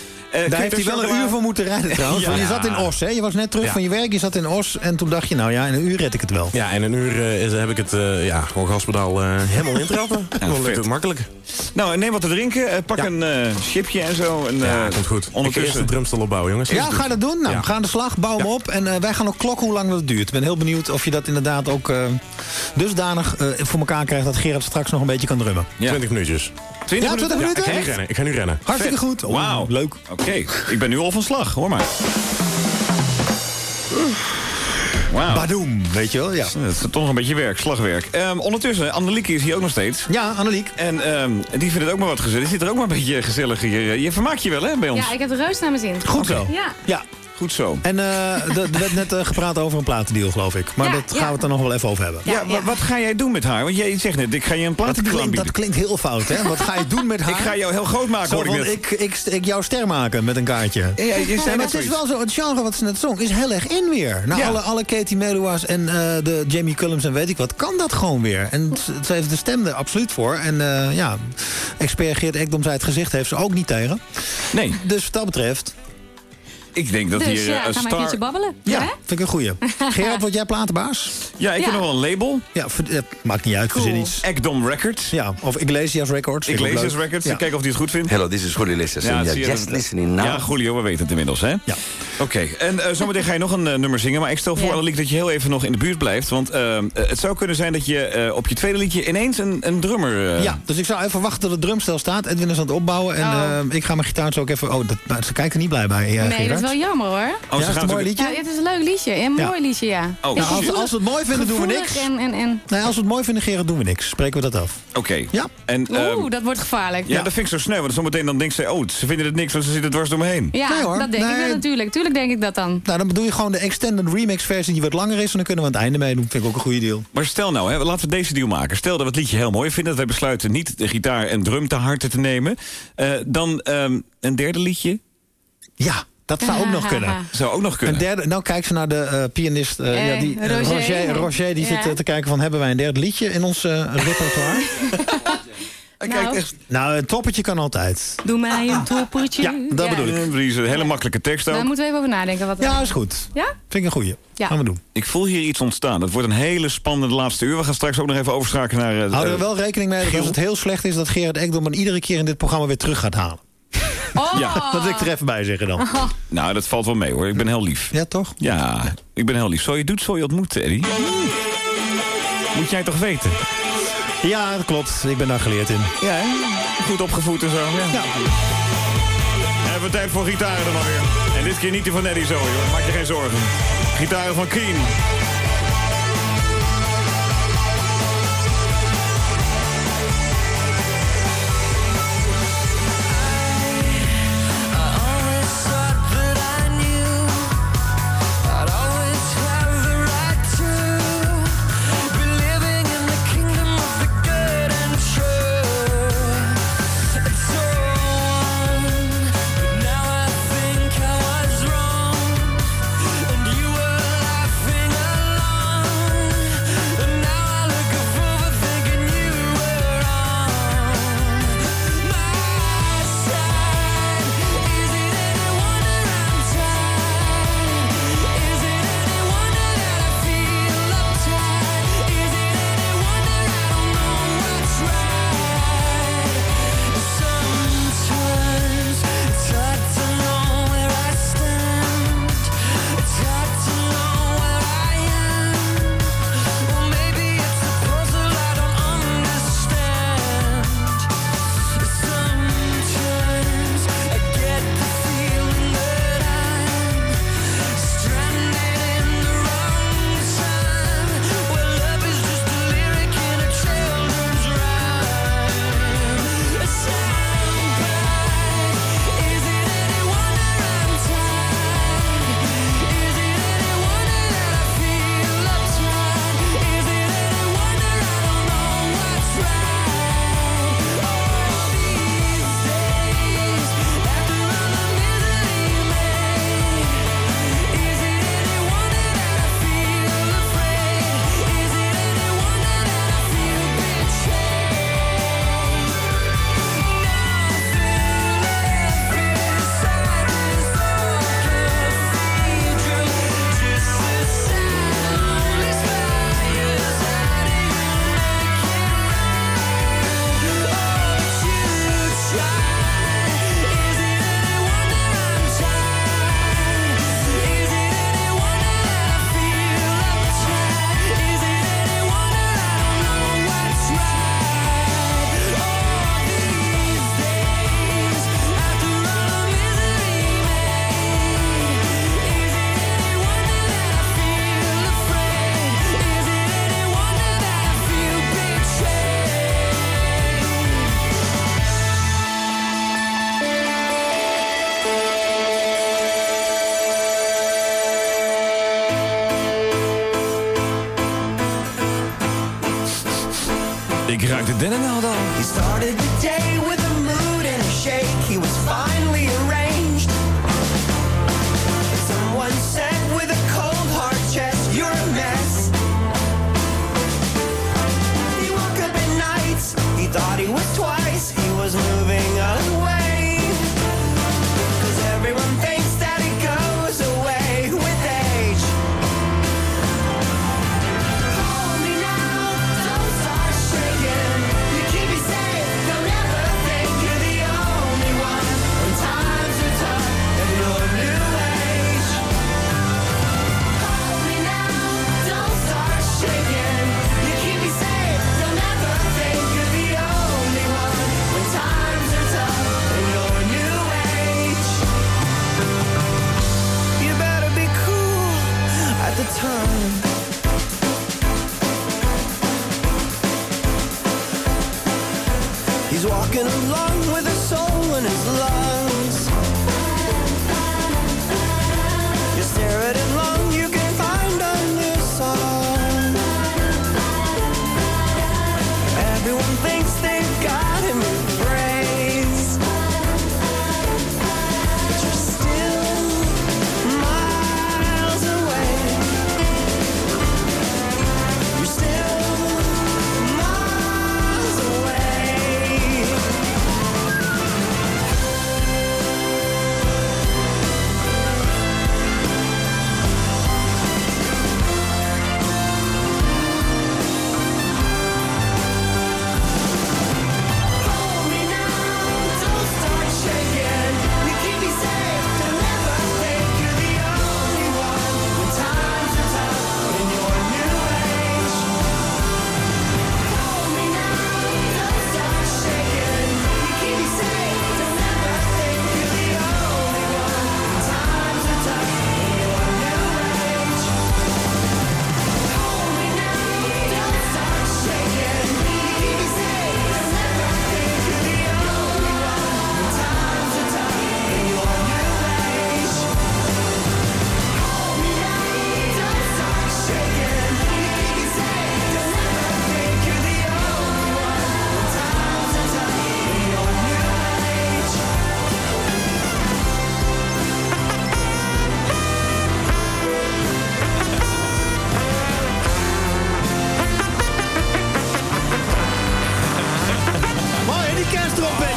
Eh, Daar heeft hij wel een uur voor moeten rijden trouwens. Want je zat in Os, hè? Je was net terug van je werk, je zat in Os. En toen dacht je, nou ja, in een uur red ik het wel. Ja, in een uur eh, heb ik het eh, ja, gewoon gaspedaal helemaal intrappen. Dan lukt het makkelijk. Nou, neem wat te drinken. pak een eh, chipje en zo. En, Ja, komt goed. Eerst de Ondertussen. drumstel opbouwen, jongens. Ja, ga dat doen. Nou, ga aan de slag, bouw hem op. En wij gaan ook klokken hoe lang dat duurt. Ik ben heel benieuwd of je dat inderdaad ook dusdanig voor elkaar krijgt... dat Gerard straks nog een beetje kan drummen. Ja. 20 minuutjes. 20 Ja, 20 minuten? Ik ga nu rennen. Ik ga nu rennen. Hartstikke goed. Oh, Wauw. Leuk. Oké, ik ben nu al van slag. Hoor maar. Wauw. Badoem, weet je wel? Ja. Dat is toch nog een beetje werk, slagwerk. Ehm, ondertussen, Annelieke is hier ook nog steeds. Ja, Anneliek. En ehm, die vindt het ook maar wat gezellig. Die zit er ook maar een beetje gezellig hier. Je vermaakt je wel, hè, bij ons? Ja, ik heb de reus naar mijn zin. Goed zo. Ja. Ja. Goed zo. En eh, er er werd net eh, gepraat over een platendeal, geloof ik. Maar Ja, dat gaan ja. we het er nog wel even over hebben. Ja, wa- wat ga jij doen met haar? Want jij zegt net, ik ga je een Dat platendeal klinkt, aanbieden. dat klinkt heel fout, hè? Wat ga je doen met haar? Ik ga jou heel groot maken, Zo hoor ik net. ik, ik, ik jou ster maken met een kaartje. Ja, ja, je maar het is wel zo, het genre wat ze net zong is heel erg in weer. Nou, Ja. alle, alle Katie Melua's en eh, de Jamie Cullums en weet ik wat, kan dat gewoon weer. En ze- heeft de stem er absoluut voor. En eh, ja, expert Geert Ekdom zei het gezicht heeft ze ook niet tegen. Nee, Dus wat dat betreft, ik denk dat Dus hier eh, ja, een maar een star... keertje babbelen. ja, hè? vind ik een goeie. Gerard, word jij platenbaas? Ja, ik heb Ja. nog wel een label. Ja, eh, maakt niet uit, verzin iets. Ekdom Records. Ja, of Iglesias Records. Leuk. records. Ja. Kijken of hij het goed vindt. Hello, this is Julio Iglesias. Ja, just listening now. Ja, Julio, we weten het inmiddels, hè? Ja. Oké, en eh, zometeen ga je nog een eh, nummer zingen. Maar ik stel voor, Ja. Anneliek, dat je heel even nog in de buurt blijft. Want eh, eh, het zou kunnen zijn dat je eh, op je tweede liedje ineens een, een drummer... eh, Ja, dus ik zou even wachten tot het drumstel staat. Edwin is aan het opbouwen. En Oh. eh, ik ga mijn gitaar zo ook even... Oh, dat, nou, ze kijken niet blij bij, eh, Nee, wel jammer hoor. Oh, Ja, ze is het gaan een mooi liedje? Ja, het is een leuk liedje. Een Ja. mooi liedje, ja. Oh, Nou, als, als we het mooi vinden, doen we niks. En, en, en... Nee, als we het mooi vinden, Gerard, doen we niks. Spreken we dat af. Oké. Ja. En, ehm, Oeh, dat wordt gevaarlijk. ja, dat vind ik zo snel. Want zometeen dan denkt ze, oh, ze vinden het niks, want ze zitten dwars door me heen. Ja, Nee, hoor. dat denk ik Nee. wel natuurlijk. Tuurlijk denk ik dat dan. Nou, dan bedoel je gewoon de extended remix versie die wat langer is. En dan kunnen we aan het einde meedoen. Vind ik ook een goede deal. Maar stel nou, hè, laten we deze deal maken. Stel dat we het liedje heel mooi vinden. Dat wij besluiten niet de gitaar en drum te harte te nemen. Eh, dan ehm, een derde liedje. Ja, dat zou ook nog kunnen. Zou ook nog Een kunnen. derde, nou kijk ze naar de eh, pianist. eh, Eh, ja, die, eh, Roger. Roger, Roger die Ja. zit te kijken van... hebben wij een derde liedje in ons repertoire? Nou, nou, een toppertje kan altijd. doe mij een toppertje. Ja, dat bedoel ik. Die is een hele makkelijke tekst ook. Daar moeten we even over nadenken. Wat Ja, is goed. Ja? Vind ik een goeie. Ja. Gaan we doen. Ik voel hier iets ontstaan. Het wordt een hele spannende laatste uur. We gaan straks ook nog even overschakelen naar... Houden we wel rekening mee dat als het heel slecht is... dat Gerard Ekdom iedere keer in dit programma weer terug gaat halen. Oh. Ja. Dat wil ik er even bij zeggen dan. Nou, dat valt wel mee hoor. Ik ben heel lief. Ja, toch? Ja, ik ben heel lief. Zo je doet, zo je ontmoet, Eddie. Moet jij toch weten? Ja, dat klopt. Ik ben daar geleerd in. Ja, hè? Goed opgevoed en zo. Ja. Hebben we tijd voor gitaren dan alweer. En dit keer niet die van Eddie zo, joh. Maak je geen zorgen. Gitaren van Keen. Walking along with a soul in his lungs. You stare at him long,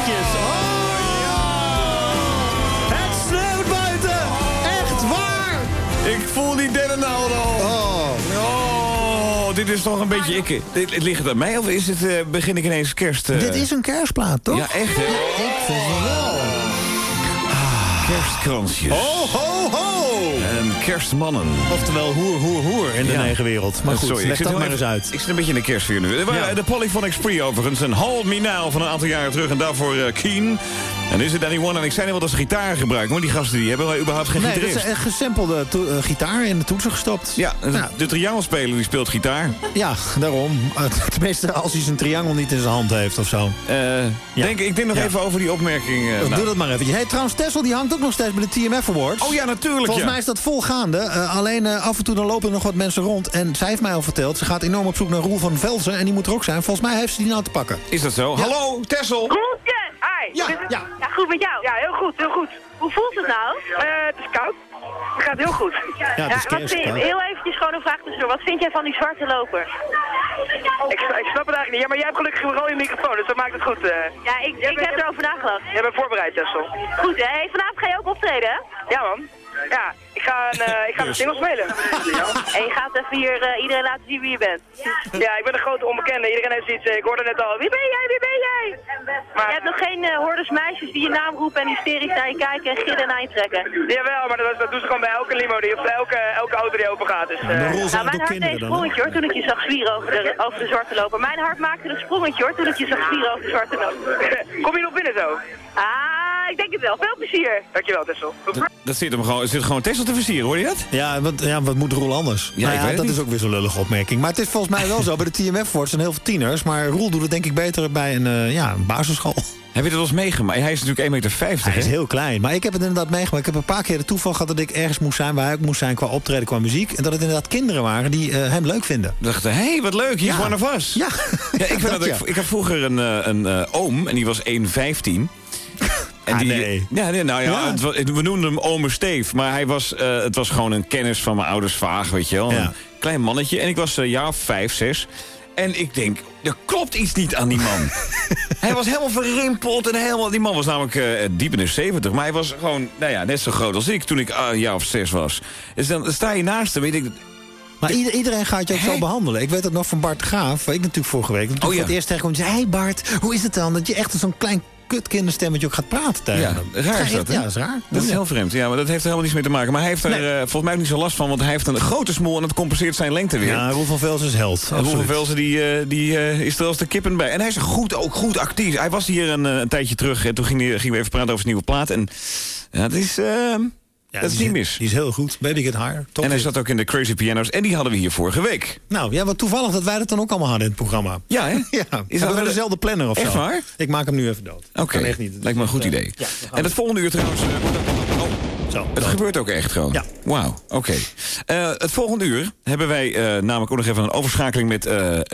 Oh, ja. Het sneeuwt buiten. Echt waar. Ik voel die derde al. Oh. Oh, dit is toch een beetje ikke. Dit, ligt het aan mij of is het, eh, begin ik ineens kerst... eh? Dit is een kerstplaat, toch? Ja, echt hè? Ik vind het wel. Kerstkransjes. Ho, ho, ho. En kerstmannen. Oftewel hoer, hoer, hoer in de Ja. eigen wereld. Maar goed, Sorry, ik leg zit dat maar eens uit. Ik zit een beetje in de kerstsfeer nu. Waren Ja. De Polyphonic Spree overigens. Een Hold Me Now van een aantal jaren terug. En daarvoor eh, Keen. En is het Anyone? En ik zei net wel dat ze gitaar gebruiken. Maar die gasten die hebben überhaupt geen Nee, dat gitarist. is een gesampelde eh, gitaar in de toetsen gestopt. Ja, de triangelspeler die speelt gitaar. Ja, daarom. Eh, Tenminste, als hij zijn triangel niet in zijn hand heeft of zo. denk, ik denk nog even over die opmerking. eh, Doe nou. dat maar even. Hey, trouwens, Tessel die hangt ook nog steeds bij de TMF Awards. Oh ja, natuurlijk, Volgens ja. mij is dat volgaande. Eh, alleen eh, af en toe dan lopen er nog wat mensen rond. En zij heeft mij al verteld, ze gaat enorm op zoek naar Roel van Velzen. En die moet er ook zijn. Volgens mij heeft ze die nou te pakken. Is dat zo? Hallo, Tessel. Roeltje! Ja, ja. ja, goed met jou? Ja, heel goed, heel goed. Hoe voelt het nou? het is koud. Het gaat heel goed. Ja, het is wat vind je, heel eventjes gewoon een vraag tussendoor. Wat vind jij van die zwarte loper? Ik, ik snap het eigenlijk niet. Ja, maar jij hebt gelukkig wel je microfoon, dus dat maakt het goed. eh. Ja, ik, ik heb erover nagedacht. Jij bent voorbereid, Tessel. Goed, hè? Hey, vanavond ga je ook optreden, hè? Ja, man. Ja, ik ga een, eh, ik ga een single spelen. En je gaat even hier eh, iedereen laten zien wie je bent. Ja, ik ben een grote onbekende. Iedereen heeft zoiets, eh, ik hoorde net al, wie ben jij, wie ben jij? Maar, Je hebt nog geen eh, hordes meisjes die je naam roepen en hysterisch naar je kijken en gillen naar je trekken. Jawel, maar dat, dat doen ze gewoon bij elke limo, die, of elke, elke auto die open gaat. Dus, eh, Nou, mijn hart deed een sprongetje hoor, toen ik je zag zwieren over de, over de zwarte loper. Mijn hart maakte een sprongetje hoor, toen ik je zag zwieren over de zwarte loper. Kom je nog binnen zo? Ah, denk het wel. Veel plezier. Dankjewel, Tessel. Dat zit hem gewoon, zit gewoon Tessel te versieren, hoor je dat? Ja, wat, ja, wat moet Roel anders? Ja, Nou ik weet het dat niet. is ook weer zo'n lullige opmerking. Maar het is volgens mij wel zo. Bij de TMF wordt zijn heel veel tieners. Maar Roel doet het denk ik beter bij een, eh, ja, een basisschool. Heb je dat wel eens meegemaakt? Hij is natuurlijk 1,50 meter, Hij is heel klein. Maar ik heb het inderdaad meegemaakt. Ik heb een paar keer de toeval gehad dat ik ergens moest zijn... waar hij ook moest zijn qua optreden, qua muziek. En dat het inderdaad kinderen waren die eh, hem leuk vinden. dachten, hé, hey, wat leuk, hier is Ja. one of us. Ja, Ja, ik, vind dat dat, ik, ja. ik had vroeger een, eh, een eh, oom en die was 1,15. En Ah, die, nee. Ja, nee, nou ja, Ja. Het, wa- we noemden hem ome Steef. Maar hij was, eh, het was gewoon een kennis van mijn ouders vaag, weet je wel. Ja. Een klein mannetje. En ik was een jaar of vijf, zes. En ik denk, er klopt iets niet aan die man. hij was helemaal verrimpeld en helemaal... Die man was namelijk eh, diep in de 70. Maar hij was gewoon, nou ja, net zo groot als ik toen ik een jaar of zes was. Dus dan sta je naast hem en ik denk... Maar ieder- iedereen gaat je ook zo behandelen. Ik weet het nog van Bart Graaf, waar ik natuurlijk vorige week... Oh, ik ja. voor het eerst tegen hem zei... Hey Bart, hoe is het dan? Dat je echt zo'n klein kutkinderstemmetje ook gaat praten tegen Ja, hem. raar is dat, hè? Ja, dat is raar. Dat is heel vreemd, ja, maar dat heeft er helemaal niets mee te maken. Maar hij heeft er eh, volgens mij ook niet zo last van, want hij heeft een grote smol en dat compenseert zijn lengte weer. Ja, Roel van Velsen is held. En Roel van. Velzen die, eh, die eh, is er als de kippen bij. En hij is goed, ook goed actief. Hij was hier een, een tijdje terug en toen ging gingen we even praten over zijn nieuwe plaat. En ja, dat is, Ja, dat is niet mis. Die is heel goed. Baby Get Higher. Top En hij zat ook in de Crazy Pianos en die hadden we hier vorige week. Nou, ja, wat toevallig dat wij dat dan ook allemaal hadden in het programma. Ja, hè? Ja, Is dat we wel- dezelfde planner of Echt zo? waar? Ik maak hem nu even dood. Oké, lijkt me een goed idee. ja, en het volgende uur trouwens... eh, oh, Zo, het gebeurt ook echt gewoon? Ja. Wauw, oké. Eh, het volgende uur hebben wij eh, namelijk ook nog even een overschakeling met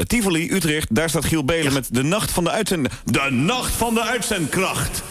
Tivoli, Utrecht. Daar staat Giel Belen met de nacht van de uitzend... De nacht van de uitzendkracht!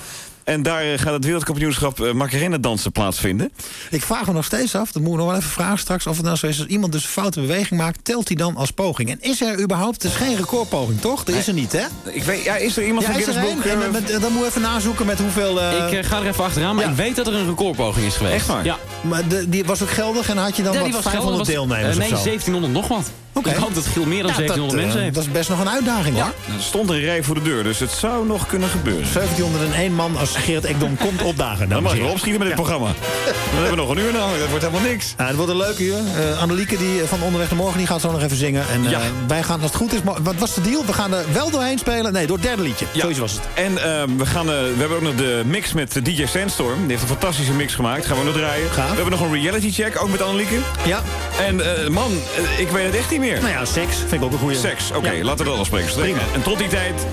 En daar eh, gaat het wereldkampioenschap uh, Macarena dansen plaatsvinden. Ik vraag me nog steeds af, dat moet ik nog wel even vragen straks... of het nou zo is als iemand dus een foute beweging maakt... telt hij dan als poging? En is er überhaupt... Het is geen recordpoging, toch? Dat is er niet, hè? Ik weet, ja, is er iemand Ja, van Guinness Book? eh, En met- met- dan moet je even nazoeken met hoeveel... eh, Ik eh, ga er even achteraan, maar ja. ik weet dat er een recordpoging is geweest. Echt waar? Ja. Maar de, die was ook geldig en had je dan Ja, wat die was 500 geldig. Was- deelnemers eh, of nee, zo? 1700 nog wat. Oké. Ik hoop dat Giel meer dan Nou, 1700 dat, mensen eh, heeft. Dat is best nog een uitdaging, hoor. Nou, er stond een rij voor de deur, dus het zou nog kunnen gebeuren. 1701 man als Geert Ekdom komt opdagen. Dan mag je opschieten met dit programma. Dan hebben we nog een uur namelijk, dat wordt helemaal niks. Ja, het wordt een leuk uur. Eh Annelieke die, eh, van Onderweg naar Morgen die gaat zo nog even zingen. En eh, Ja. wij gaan, als het goed is... Wat was de deal? We gaan er wel doorheen spelen. Nee, door het derde liedje. Ja. Zoiets was het. En ehm, we, gaan, eh, we hebben ook nog de mix met DJ Sandstorm. Die heeft een fantastische mix gemaakt. Gaan we nog draaien. Gaaf. We hebben nog een reality check, ook met Annelieke. Ja. En eh, man, ik weet het echt niet meer. Nou ja, seks vind ik ook een goede. Seks, oké, Ja. laten we dat afspreken. En tot die tijd,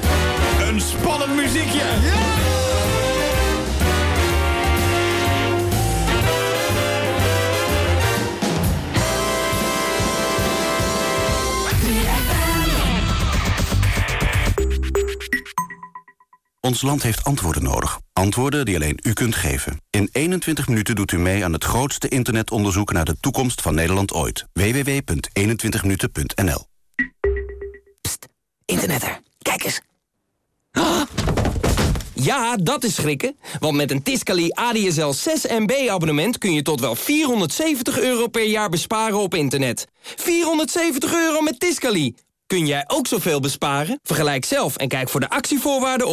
een spannend muziekje. Ons land heeft antwoorden nodig. Antwoorden die alleen u kunt geven. In 21 minuten doet u mee aan het grootste internetonderzoek... naar de toekomst van Nederland ooit. www.21minuten.nl Internetter, kijk eens. Ja, dat is schrikken. Want met een Tiscali ADSL 6 MB abonnement kun je tot wel 470 euro per jaar besparen op internet. 470 euro met Tiscali. Kun jij ook zoveel besparen? Vergelijk zelf en kijk voor de actievoorwaarden op